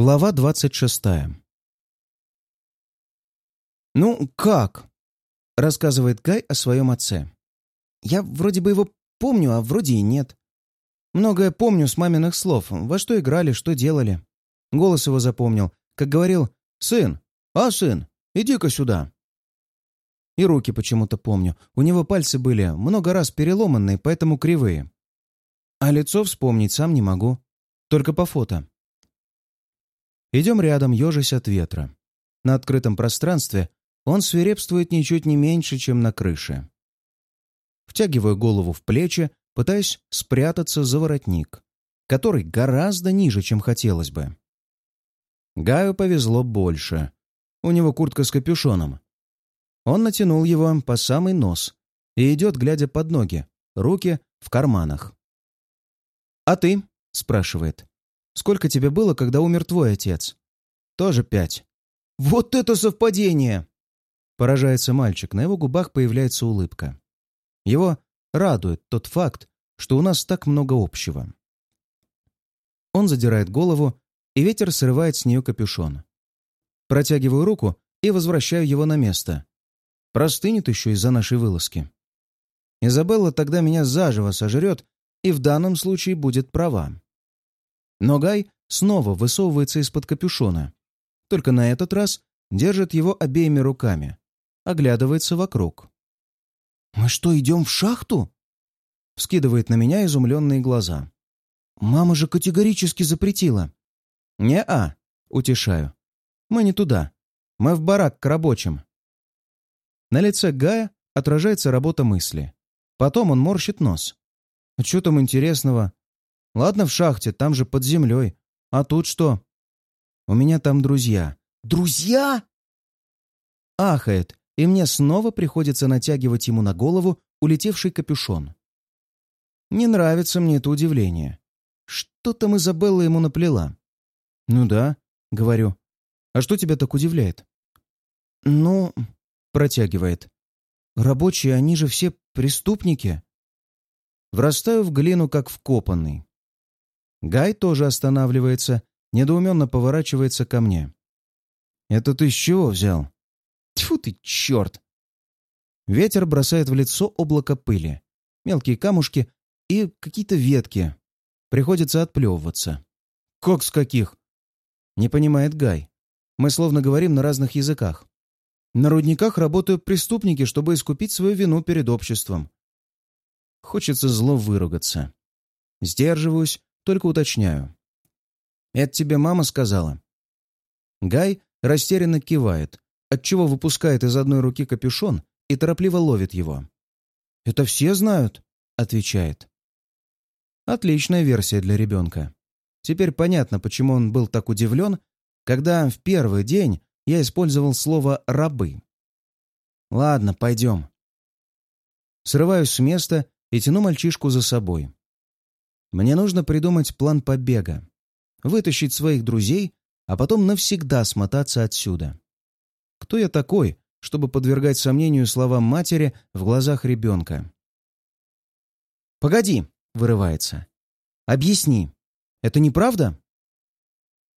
Глава двадцать шестая. «Ну, как?» — рассказывает Гай о своем отце. «Я вроде бы его помню, а вроде и нет. Многое помню с маминых слов, во что играли, что делали. Голос его запомнил, как говорил «Сын, а, сын, иди-ка сюда». И руки почему-то помню. У него пальцы были много раз переломанные, поэтому кривые. А лицо вспомнить сам не могу. Только по фото. Идем рядом, ежась от ветра. На открытом пространстве он свирепствует ничуть не меньше, чем на крыше. Втягиваю голову в плечи, пытаясь спрятаться за воротник, который гораздо ниже, чем хотелось бы. Гаю повезло больше. У него куртка с капюшоном. Он натянул его по самый нос и идет, глядя под ноги, руки в карманах. «А ты?» — спрашивает. «Сколько тебе было, когда умер твой отец?» «Тоже пять». «Вот это совпадение!» Поражается мальчик, на его губах появляется улыбка. Его радует тот факт, что у нас так много общего. Он задирает голову, и ветер срывает с нее капюшон. Протягиваю руку и возвращаю его на место. Простынет еще из-за нашей вылазки. Изабелла тогда меня заживо сожрет и в данном случае будет права. Но Гай снова высовывается из-под капюшона. Только на этот раз держит его обеими руками. Оглядывается вокруг. «Мы что, идем в шахту?» Вскидывает на меня изумленные глаза. «Мама же категорически запретила». «Не-а», — утешаю. «Мы не туда. Мы в барак к рабочим». На лице Гая отражается работа мысли. Потом он морщит нос. «А что там интересного? Ладно, в шахте, там же под землей. А тут что? У меня там друзья». «Друзья?» Ахает, и мне снова приходится натягивать ему на голову улетевший капюшон. Не нравится мне это удивление. Что там Изабелла ему наплела? «Ну да», — говорю. «А что тебя так удивляет?» «Ну...» — протягивает. «Рабочие, они же все преступники». Врастаю в глину, как вкопанный. Гай тоже останавливается, недоуменно поворачивается ко мне. «Это ты с чего взял?» Тьфу ты, черт! Ветер бросает в лицо облако пыли, мелкие камушки и какие-то ветки. Приходится отплевываться. «Как с каких?» Не понимает Гай. Мы словно говорим на разных языках. На рудниках работают преступники, чтобы искупить свою вину перед обществом. Хочется зло выругаться. Сдерживаюсь, только уточняю. «Это тебе мама сказала?» Гай растерянно кивает, отчего выпускает из одной руки капюшон и торопливо ловит его. «Это все знают?» — отвечает. Отличная версия для ребенка. Теперь понятно, почему он был так удивлен, когда в первый день я использовал слово «рабы». «Ладно, пойдем». Срываюсь с места и тяну мальчишку за собой. Мне нужно придумать план побега, вытащить своих друзей, а потом навсегда смотаться отсюда. Кто я такой, чтобы подвергать сомнению словам матери в глазах ребенка? «Погоди!» — вырывается. «Объясни. Это неправда?»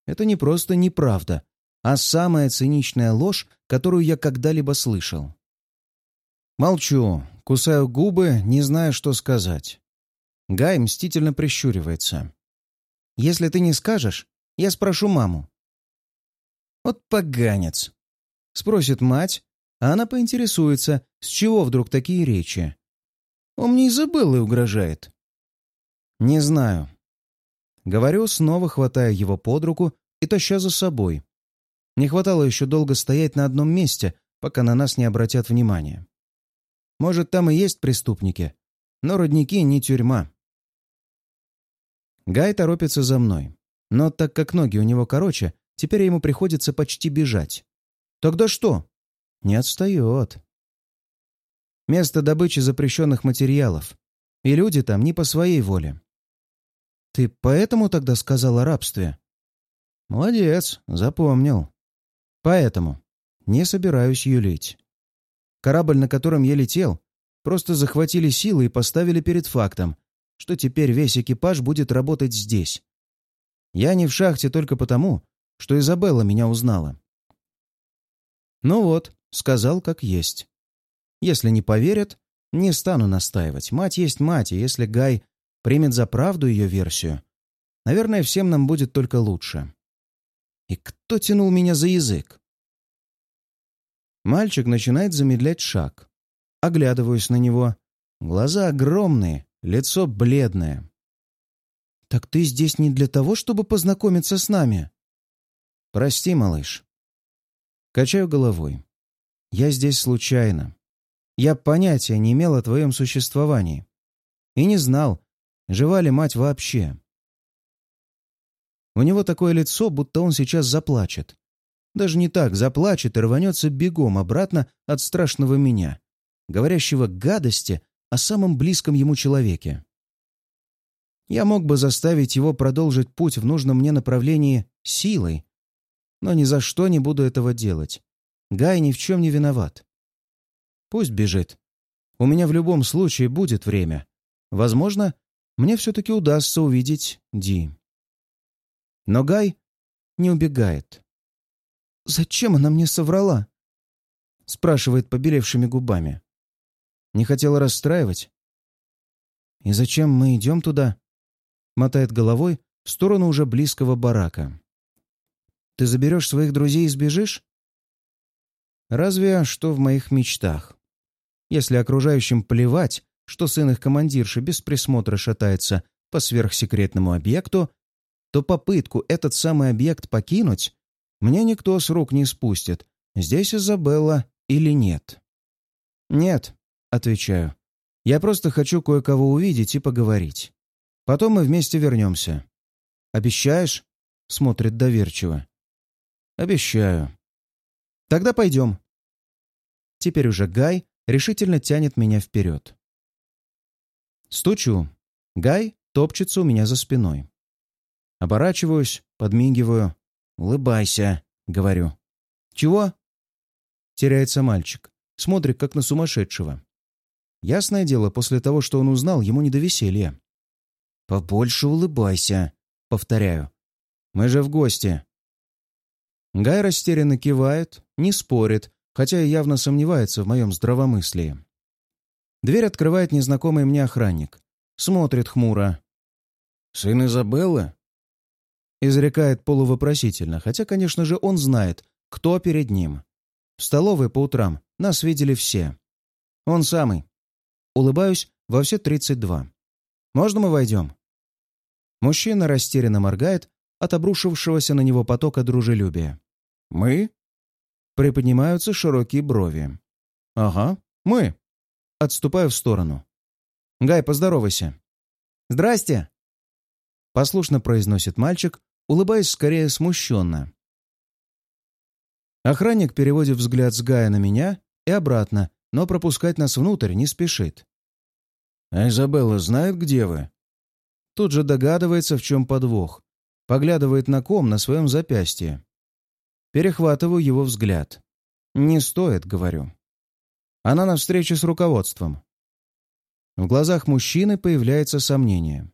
Это не просто неправда, а самая циничная ложь, которую я когда-либо слышал. Молчу, кусаю губы, не зная, что сказать. Гай мстительно прищуривается. «Если ты не скажешь, я спрошу маму». «Вот поганец!» — спросит мать, а она поинтересуется, с чего вдруг такие речи. Он мне Изабеллы угрожает. «Не знаю». Говорю, снова хватая его под руку и таща за собой. Не хватало еще долго стоять на одном месте, пока на нас не обратят внимания. Может, там и есть преступники, но родники не тюрьма. Гай торопится за мной, но так как ноги у него короче, теперь ему приходится почти бежать. Тогда что? Не отстает. Место добычи запрещенных материалов. И люди там не по своей воле. Ты поэтому тогда сказал о рабстве? Молодец, запомнил. Поэтому не собираюсь юлить. Корабль, на котором я летел, просто захватили силы и поставили перед фактом, что теперь весь экипаж будет работать здесь. Я не в шахте только потому, что Изабелла меня узнала. Ну вот, сказал как есть. Если не поверят, не стану настаивать. Мать есть мать, и если Гай примет за правду ее версию, наверное, всем нам будет только лучше. И кто тянул меня за язык? Мальчик начинает замедлять шаг. Оглядываюсь на него. Глаза огромные, лицо бледное. «Так ты здесь не для того, чтобы познакомиться с нами?» «Прости, малыш». Качаю головой. «Я здесь случайно. Я понятия не имел о твоем существовании. И не знал, жива ли мать вообще. У него такое лицо, будто он сейчас заплачет. Даже не так, заплачет и рванется бегом обратно от страшного меня, говорящего гадости о самом близком ему человеке. Я мог бы заставить его продолжить путь в нужном мне направлении силой, но ни за что не буду этого делать. Гай ни в чем не виноват. Пусть бежит. У меня в любом случае будет время. Возможно, мне все-таки удастся увидеть Ди. Но Гай не убегает. «Зачем она мне соврала?» — спрашивает побелевшими губами. Не хотела расстраивать. «И зачем мы идем туда?» мотает головой в сторону уже близкого барака. «Ты заберешь своих друзей и сбежишь?» «Разве что в моих мечтах. Если окружающим плевать, что сын их командирши без присмотра шатается по сверхсекретному объекту, то попытку этот самый объект покинуть мне никто с рук не спустит, здесь Изабелла или нет. «Нет», — отвечаю, — «я просто хочу кое-кого увидеть и поговорить. Потом мы вместе вернемся. Обещаешь?» — смотрит доверчиво. «Обещаю». «Тогда пойдем». Теперь уже Гай решительно тянет меня вперед. Стучу. Гай топчется у меня за спиной. Оборачиваюсь, подмигиваю. «Улыбайся», — говорю. «Чего?» Теряется мальчик. Смотрит, как на сумасшедшего. Ясное дело, после того, что он узнал, ему не до веселья. «Побольше улыбайся», — повторяю. «Мы же в гости». Гай растерянно кивает, не спорит, хотя и явно сомневается в моем здравомыслии. Дверь открывает незнакомый мне охранник. Смотрит хмуро. «Сын Изабеллы?» Изрекает полувопросительно, хотя, конечно же, он знает, кто перед ним. В столовой по утрам нас видели все. Он самый. Улыбаюсь во все тридцать два. «Можно мы войдем?» Мужчина растерянно моргает от обрушившегося на него потока дружелюбия. «Мы?» Приподнимаются широкие брови. «Ага, мы!» Отступаю в сторону. «Гай, поздоровайся!» «Здрасте!» Послушно произносит мальчик, улыбаясь скорее смущенно. Охранник переводит взгляд с Гая на меня и обратно, но пропускать нас внутрь не спешит. «А Изабелла знает, где вы?» Тут же догадывается, в чем подвох. Поглядывает на ком на своем запястье. Перехватываю его взгляд. «Не стоит», — говорю. Она на встрече с руководством. В глазах мужчины появляется сомнение.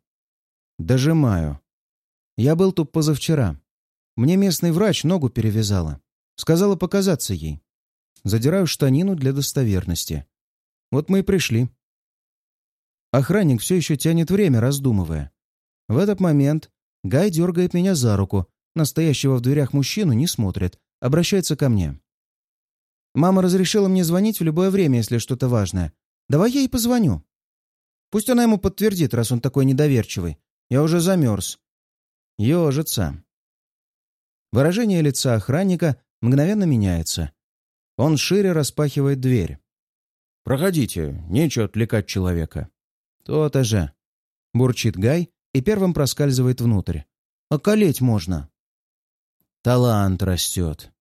Дожимаю. Я был тут позавчера. Мне местный врач ногу перевязала. Сказала показаться ей. Задираю штанину для достоверности. Вот мы и пришли. Охранник все еще тянет время, раздумывая. В этот момент Гай дергает меня за руку, настоящего в дверях мужчину не смотрит, обращается ко мне. «Мама разрешила мне звонить в любое время, если что-то важное. Давай я ей позвоню. Пусть она ему подтвердит, раз он такой недоверчивый. Я уже замерз». Ежится. Выражение лица охранника мгновенно меняется. Он шире распахивает дверь. «Проходите, нечего отвлекать человека». «То-то же!» — бурчит Гай и первым проскальзывает внутрь. «Околеть можно!» Талант растет.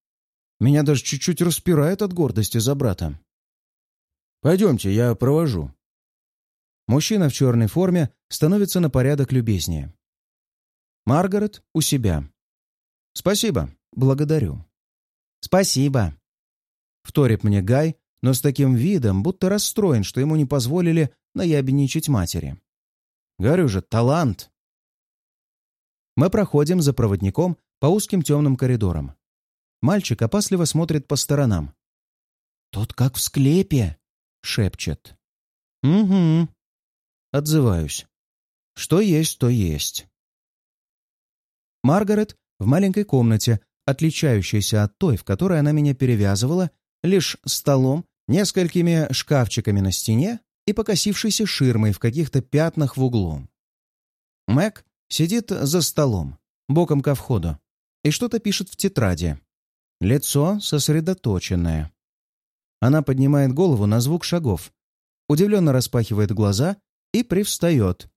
Меня даже чуть-чуть распирает от гордости за брата. «Пойдемте, я провожу». Мужчина в черной форме становится на порядок любезнее. Маргарет у себя. «Спасибо, благодарю». «Спасибо», — вторит мне Гай, но с таким видом, будто расстроен, что ему не позволили наябедничать матери. Говорю же, талант. Мы проходим за проводником по узким темным коридорам. Мальчик опасливо смотрит по сторонам. «Тут как в склепе!» — шепчет. «Угу». Отзываюсь. Что есть, то есть. Маргарет в маленькой комнате, отличающейся от той, в которой она меня перевязывала, лишь столом, несколькими шкафчиками на стене и покосившейся ширмой в каких-то пятнах в углу. Мэг сидит за столом, боком ко входу, и что-то пишет в тетради. Лицо сосредоточенное. Она поднимает голову на звук шагов, удивленно распахивает глаза и привстает.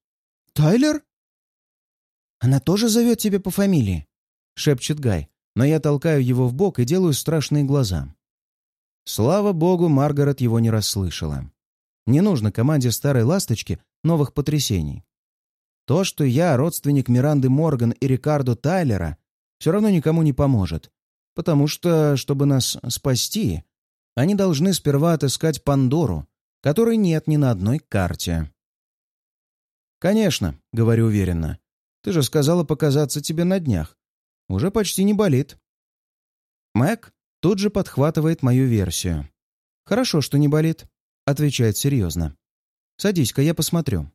«Тайлер?» «Она тоже зовет тебя по фамилии?» — шепчет Гай, но я толкаю его в бок и делаю страшные глаза. Слава богу, Маргарет его не расслышала. Не нужно команде старой ласточки новых потрясений. То, что я родственник Миранды Морган и Рикардо Тайлера, все равно никому не поможет, потому что, чтобы нас спасти, они должны сперва отыскать Пандору, которой нет ни на одной карте. «Конечно», — говорю уверенно. «Ты же сказала показаться тебе на днях. Уже почти не болит». Мэг тут же подхватывает мою версию. «Хорошо, что не болит», — отвечает серьезно. «Садись-ка, я посмотрю».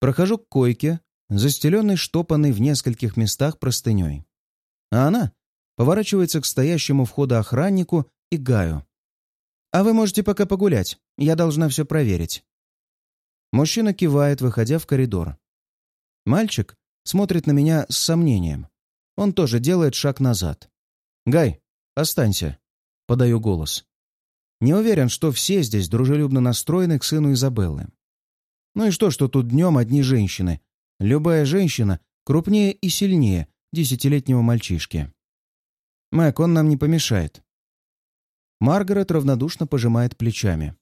Прохожу к койке, застеленной штопанной в нескольких местах простыней. А она поворачивается к стоящему входа охраннику и Гаю. «А вы можете пока погулять. Я должна все проверить». Мужчина кивает, выходя в коридор. Мальчик смотрит на меня с сомнением. Он тоже делает шаг назад. «Гай, останься», — подаю голос. Не уверен, что все здесь дружелюбно настроены к сыну Изабеллы. Ну и что, что тут днем одни женщины? Любая женщина крупнее и сильнее десятилетнего мальчишки. Мэг, он нам не помешает. Маргарет равнодушно пожимает плечами.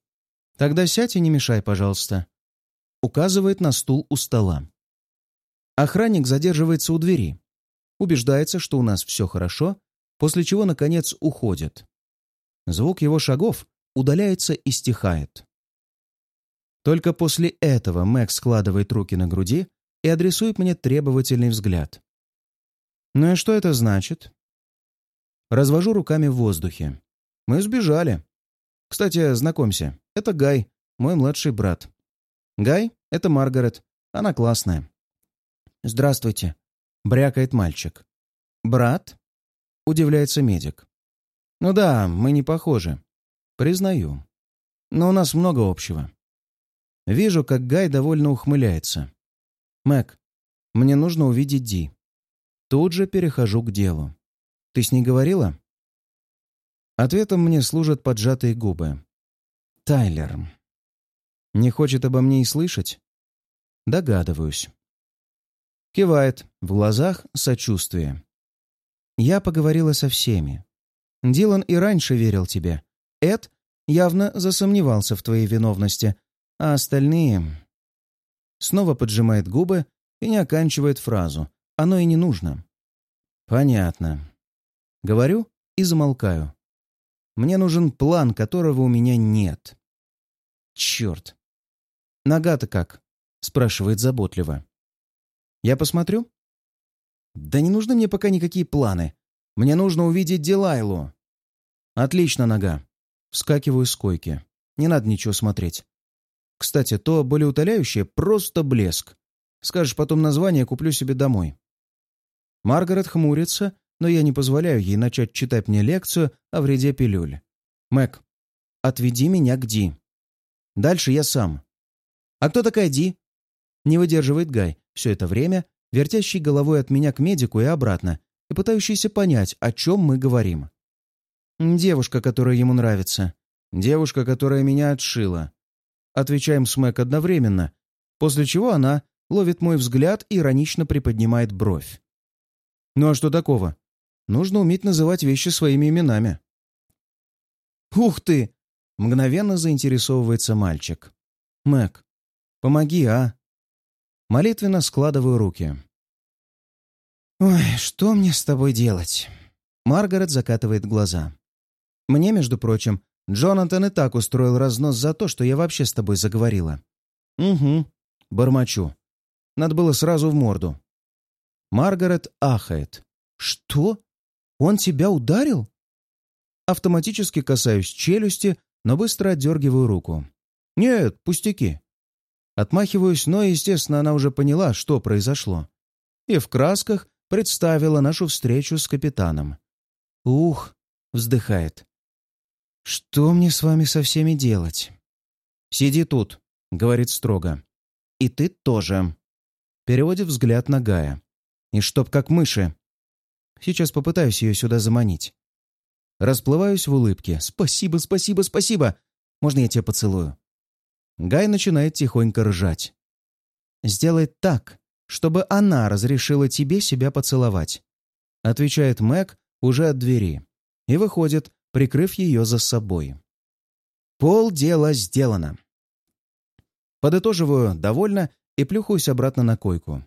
«Тогда сядь и не мешай, пожалуйста». Указывает на стул у стола. Охранник задерживается у двери. Убеждается, что у нас все хорошо, после чего, наконец, уходит. Звук его шагов удаляется и стихает. Только после этого Мэг складывает руки на груди и адресует мне требовательный взгляд. «Ну и что это значит?» Развожу руками в воздухе. «Мы сбежали. Кстати, знакомься, это Гай, мой младший брат. Гай — это Маргарет, она классная». «Здравствуйте», — брякает мальчик. «Брат?» — удивляется медик. «Ну да, мы не похожи. Признаю. Но у нас много общего». Вижу, как Гай довольно ухмыляется. «Мэг, мне нужно увидеть Ди». Тут же перехожу к делу. «Ты с ней говорила?» Ответом мне служат поджатые губы. «Тайлер». Не хочет обо мне и слышать? Догадываюсь. Кивает, в глазах сочувствие. Я поговорила со всеми. Дилан и раньше верил тебе. Эд явно засомневался в твоей виновности, а остальные... Снова поджимает губы и не оканчивает фразу. Оно и не нужно. Понятно. Говорю и замолкаю. Мне нужен план, которого у меня нет. Черт. Нога-то как? Спрашивает заботливо. Я посмотрю? Да не нужны мне пока никакие планы. Мне нужно увидеть Дилайлу. Отлично, нога. Вскакиваю с койки. Не надо ничего смотреть. Кстати, то болеутоляющее — просто блеск. Скажешь потом название, куплю себе домой. Маргарет хмурится, но я не позволяю ей начать читать мне лекцию о вреде пилюль. Мэг, отведи меня к Ди. Дальше я сам. А кто такая Ди? Не выдерживает Гай все это время, вертящий головой от меня к медику и обратно, и пытающийся понять, о чем мы говорим. Девушка, которая ему нравится. Девушка, которая меня отшила. Отвечаем с Мэг одновременно, после чего она ловит мой взгляд и иронично приподнимает бровь. Ну а что такого? Нужно уметь называть вещи своими именами. «Ух ты!» — мгновенно заинтересовывается мальчик. «Мэг, помоги, а?» Молитвенно складываю руки. «Ой, что мне с тобой делать?» Маргарет закатывает глаза. «Мне, между прочим, Джонатан и так устроил разнос за то, что я вообще с тобой заговорила. Угу. Бормочу. Надо было сразу в морду. Маргарет ахает. «Что? Он тебя ударил?» Автоматически касаюсь челюсти, но быстро отдергиваю руку. «Нет, пустяки». Отмахиваюсь, но, естественно, она уже поняла, что произошло. И в красках представила нашу встречу с капитаном. «Ух!» — вздыхает. «Что мне с вами со всеми делать?» «Сиди тут», — говорит строго. «И ты тоже». Переводит взгляд на Гая. «И чтоб как мыши». Сейчас попытаюсь ее сюда заманить. Расплываюсь в улыбке. «Спасибо, спасибо, спасибо! Можно я тебя поцелую?» Гай начинает тихонько ржать. «Сделай так, чтобы она разрешила тебе себя поцеловать», отвечает Мэг уже от двери и выходит, прикрыв ее за собой. Пол дела сделано. Подытоживаю довольно и плюхаюсь обратно на койку.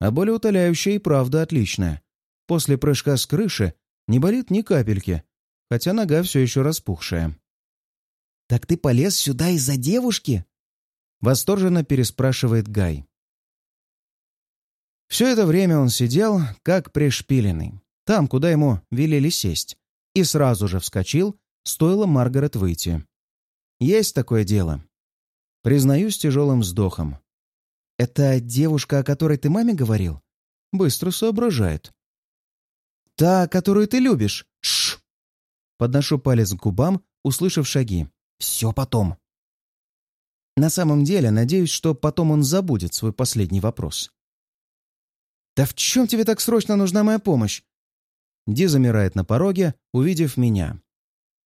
А более утоляющая и правда отличная. После прыжка с крыши не болит ни капельки, хотя нога все еще распухшая. «Так ты полез сюда из-за девушки?» Восторженно переспрашивает Гай. Все это время он сидел, как пришпиленный, там, куда ему велели сесть, и сразу же вскочил, стоило Маргарет выйти. Есть такое дело. Признаюсь тяжелым вздохом. «Это девушка, о которой ты маме говорил?» Быстро соображает. «Та, которую ты любишь!» Шш! Подношу палец к губам, услышав шаги. «Все потом!» На самом деле, надеюсь, что потом он забудет свой последний вопрос. «Да в чем тебе так срочно нужна моя помощь?» Ди замирает на пороге, увидев меня.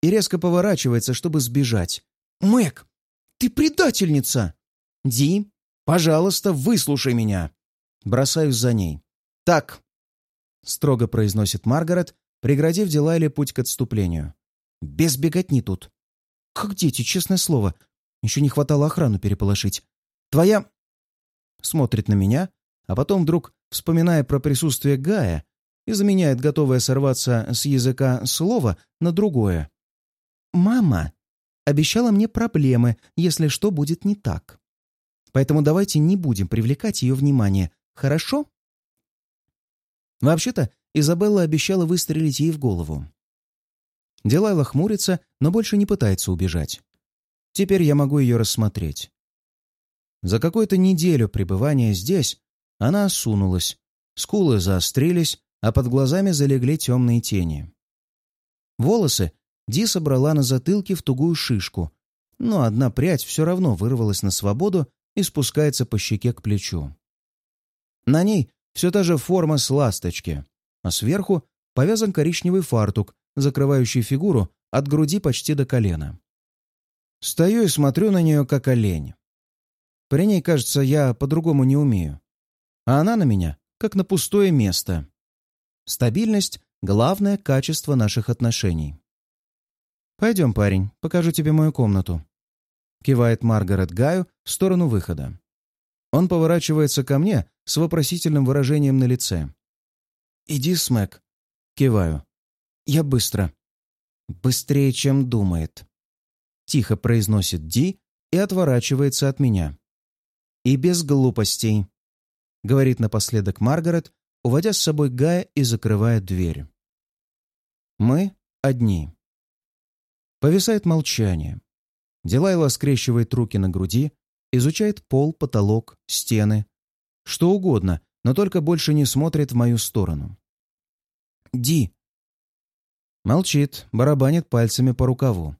И резко поворачивается, чтобы сбежать. «Мэг, ты предательница!» «Ди, пожалуйста, выслушай меня!» Бросаюсь за ней. «Так!» — строго произносит Маргарет, преградив Дилайле путь к отступлению. «Без беготни тут!» «Как дети, честное слово! Еще не хватало охрану переполошить. Твоя...» Смотрит на меня, а потом вдруг, вспоминая про присутствие Гая, и заменяет готовое сорваться с языка слово на другое. «Мама обещала мне проблемы, если что будет не так. Поэтому давайте не будем привлекать ее внимание, хорошо?» Вообще-то, Изабелла обещала выстрелить ей в голову. Делайла хмурится, но больше не пытается убежать. Теперь я могу ее рассмотреть. За какую-то неделю пребывания здесь она осунулась, скулы заострились, а под глазами залегли темные тени. Волосы Ди собрала на затылке в тугую шишку, но одна прядь все равно вырвалась на свободу и спускается по щеке к плечу. На ней все та же форма с ласточки, а сверху повязан коричневый фартук, закрывающий фигуру от груди почти до колена. Стою и смотрю на нее, как олень. При ней, кажется, я по-другому не умею. А она на меня, как на пустое место. Стабильность — главное качество наших отношений. «Пойдем, парень, покажу тебе мою комнату», — кивает Маргарет Гаю в сторону выхода. Он поворачивается ко мне с вопросительным выражением на лице. «Иди, Смэк», — киваю. «Я быстро». «Быстрее, чем думает», — тихо произносит Ди и отворачивается от меня. «И без глупостей», — говорит напоследок Маргарет, уводя с собой Гая и закрывая дверь. Мы одни. Повисает молчание. Дилайла скрещивает руки на груди, изучает пол, потолок, стены. Что угодно, но только больше не смотрит в мою сторону. «Ди!» Молчит, барабанит пальцами по рукаву.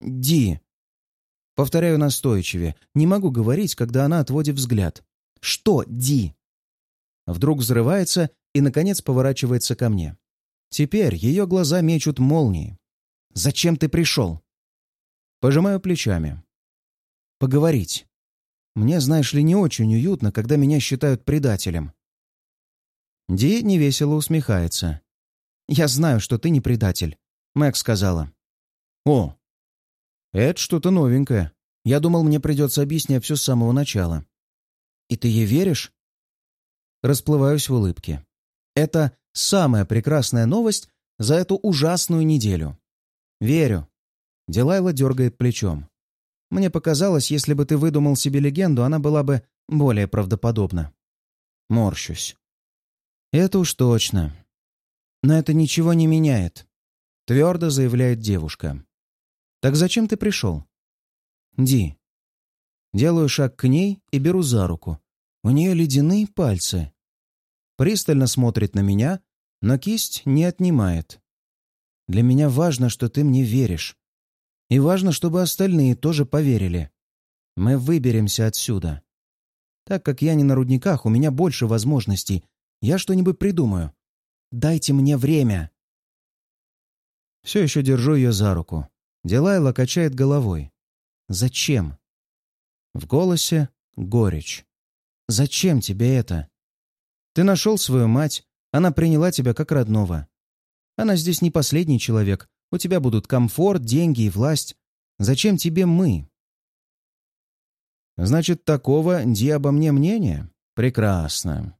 «Ди!» Повторяю настойчивее. Не могу говорить, когда она отводит взгляд. «Что, Ди?» Вдруг взрывается и, наконец, поворачивается ко мне. Теперь ее глаза мечут молнии. «Зачем ты пришел?» Пожимаю плечами. «Поговорить. Мне, знаешь ли, не очень уютно, когда меня считают предателем». Ди невесело усмехается. «Я знаю, что ты не предатель», — Мэг сказала. «О, это что-то новенькое. Я думал, мне придется объяснять все с самого начала». «И ты ей веришь?» Расплываюсь в улыбке. Это самая прекрасная новость за эту ужасную неделю. Верю. Дилайла дергает плечом. Мне показалось, если бы ты выдумал себе легенду, она была бы более правдоподобна. Морщусь. Это уж точно. Но это ничего не меняет», — твердо заявляет девушка. «Так зачем ты пришел?» «Ди». Делаю шаг к ней и беру за руку. У нее ледяные пальцы. Пристально смотрит на меня, но кисть не отнимает. «Для меня важно, что ты мне веришь. И важно, чтобы остальные тоже поверили. Мы выберемся отсюда. Так как я не на рудниках, у меня больше возможностей. Я что-нибудь придумаю. Дайте мне время!» Все еще держу ее за руку. Дилайла качает головой. «Зачем?» В голосе горечь. «Зачем тебе это? Ты нашел свою мать, она приняла тебя как родного. Она здесь не последний человек, у тебя будут комфорт, деньги и власть. Зачем тебе мы?» «Значит, такого Ди обо мне мнение? Прекрасно.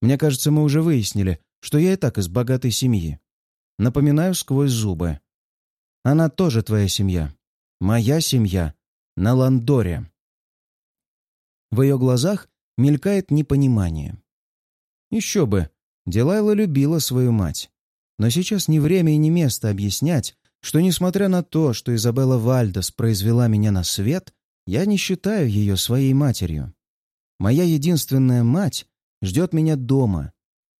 Мне кажется, мы уже выяснили, что я и так из богатой семьи. Напоминаю сквозь зубы. Она тоже твоя семья. Моя семья. На Ландоре. В ее глазах мелькает непонимание. Еще бы, Дилайла любила свою мать. Но сейчас не время и не место объяснять, что, несмотря на то, что Изабелла Вальдес произвела меня на свет, я не считаю ее своей матерью. Моя единственная мать ждет меня дома,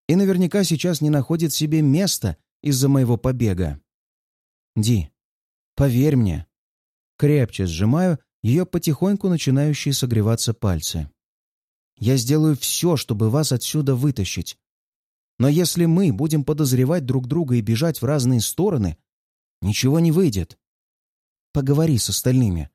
и наверняка сейчас не находит себе места из-за моего побега. Ди, поверь мне. Крепче сжимаю ее потихоньку начинающие согреваться пальцы. Я сделаю все, чтобы вас отсюда вытащить. Но если мы будем подозревать друг друга и бежать в разные стороны, ничего не выйдет. Поговори с остальными.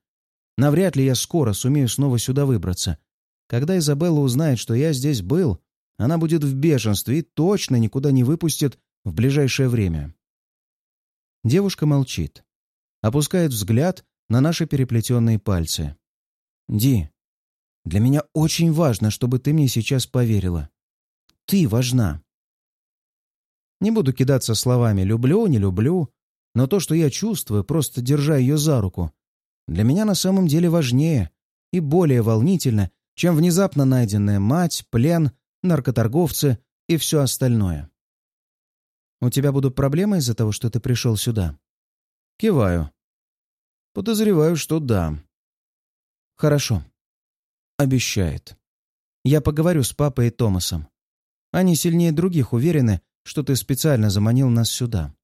Навряд ли я скоро сумею снова сюда выбраться. Когда Изабелла узнает, что я здесь был, она будет в бешенстве и точно никуда не выпустит в ближайшее время. Девушка молчит. Опускает взгляд на наши переплетенные пальцы. «Ди, для меня очень важно, чтобы ты мне сейчас поверила. Ты важна». Не буду кидаться словами «люблю», «не люблю», но то, что я чувствую, просто держа ее за руку, для меня на самом деле важнее и более волнительно, чем внезапно найденная мать, плен наркоторговцы и все остальное. «У тебя будут проблемы из-за того, что ты пришел сюда?» Киваю. Подозреваю, что да. «Хорошо». Обещает. «Я поговорю с папой и Томасом. Они сильнее других уверены, что ты специально заманил нас сюда.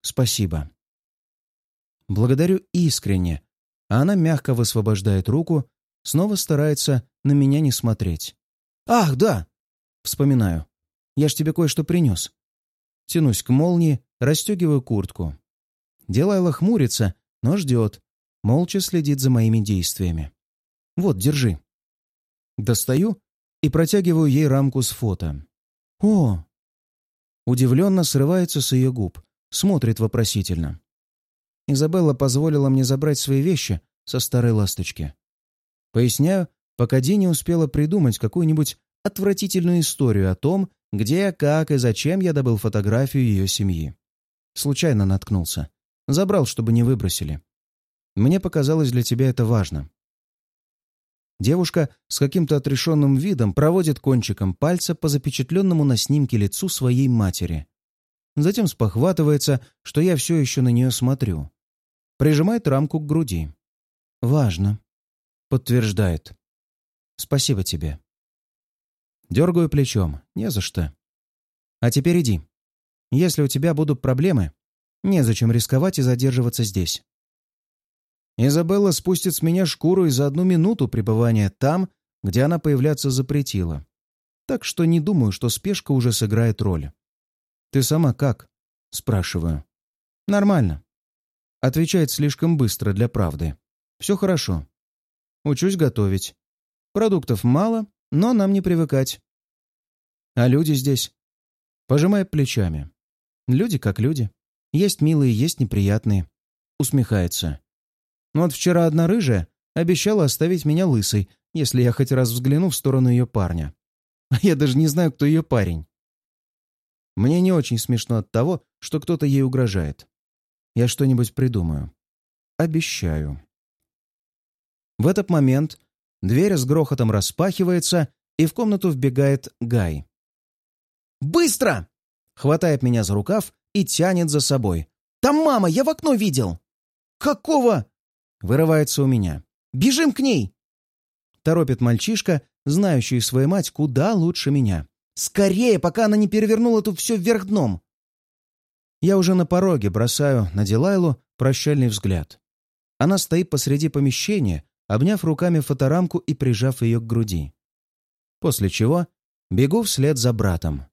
Спасибо». Благодарю искренне, а она мягко высвобождает руку, снова старается на меня не смотреть. «Ах, да! Вспоминаю. Я ж тебе кое-что принес. Тянусь к молнии, расстегиваю куртку. Делайла хмурится, но ждет. Молча следит за моими действиями. Вот, держи. Достаю и протягиваю ей рамку с фото. О! Удивленно срывается с ее губ, смотрит вопросительно. Изабелла позволила мне забрать свои вещи со старой ласточки. Поясняю, пока Ди не успела придумать какую-нибудь отвратительную историю о том, где, как и зачем я добыл фотографию ее семьи. Случайно наткнулся. Забрал, чтобы не выбросили. Мне показалось, для тебя это важно. Девушка с каким-то отрешенным видом проводит кончиком пальца по запечатленному на снимке лицу своей матери. Затем спохватывается, что я все еще на нее смотрю. Прижимает рамку к груди. «Важно», — подтверждает. «Спасибо тебе». Дергаю плечом. Не за что. А теперь иди. Если у тебя будут проблемы, незачем рисковать и задерживаться здесь. Изабелла спустит с меня шкуру и за одну минуту пребывания там, где она появляться запретила. Так что не думаю, что спешка уже сыграет роль. «Ты сама как?» — спрашиваю. «Нормально». Отвечает слишком быстро для правды. «Все хорошо. Учусь готовить. Продуктов мало, но нам не привыкать. А люди здесь? Пожимает плечами. Люди как люди. Есть милые, есть неприятные. Усмехается. Но вот вчера одна рыжая обещала оставить меня лысой, если я хоть раз взгляну в сторону ее парня. А я даже не знаю, кто ее парень. Мне не очень смешно от того, что кто-то ей угрожает. Я что-нибудь придумаю. Обещаю. В этот момент Дверь с грохотом распахивается, и в комнату вбегает Гай. «Быстро!» хватает меня за рукав и тянет за собой. «Там мама! Я в окно видел!» «Какого?» — вырывается у меня. «Бежим к ней!» Торопит мальчишка, знающий свою мать куда лучше меня. «Скорее, пока она не перевернула тут все вверх дном!» Я уже на пороге бросаю на Дилайлу прощальный взгляд. Она стоит посреди помещения, обняв руками фоторамку и прижав ее к груди. После чего бегу вслед за братом.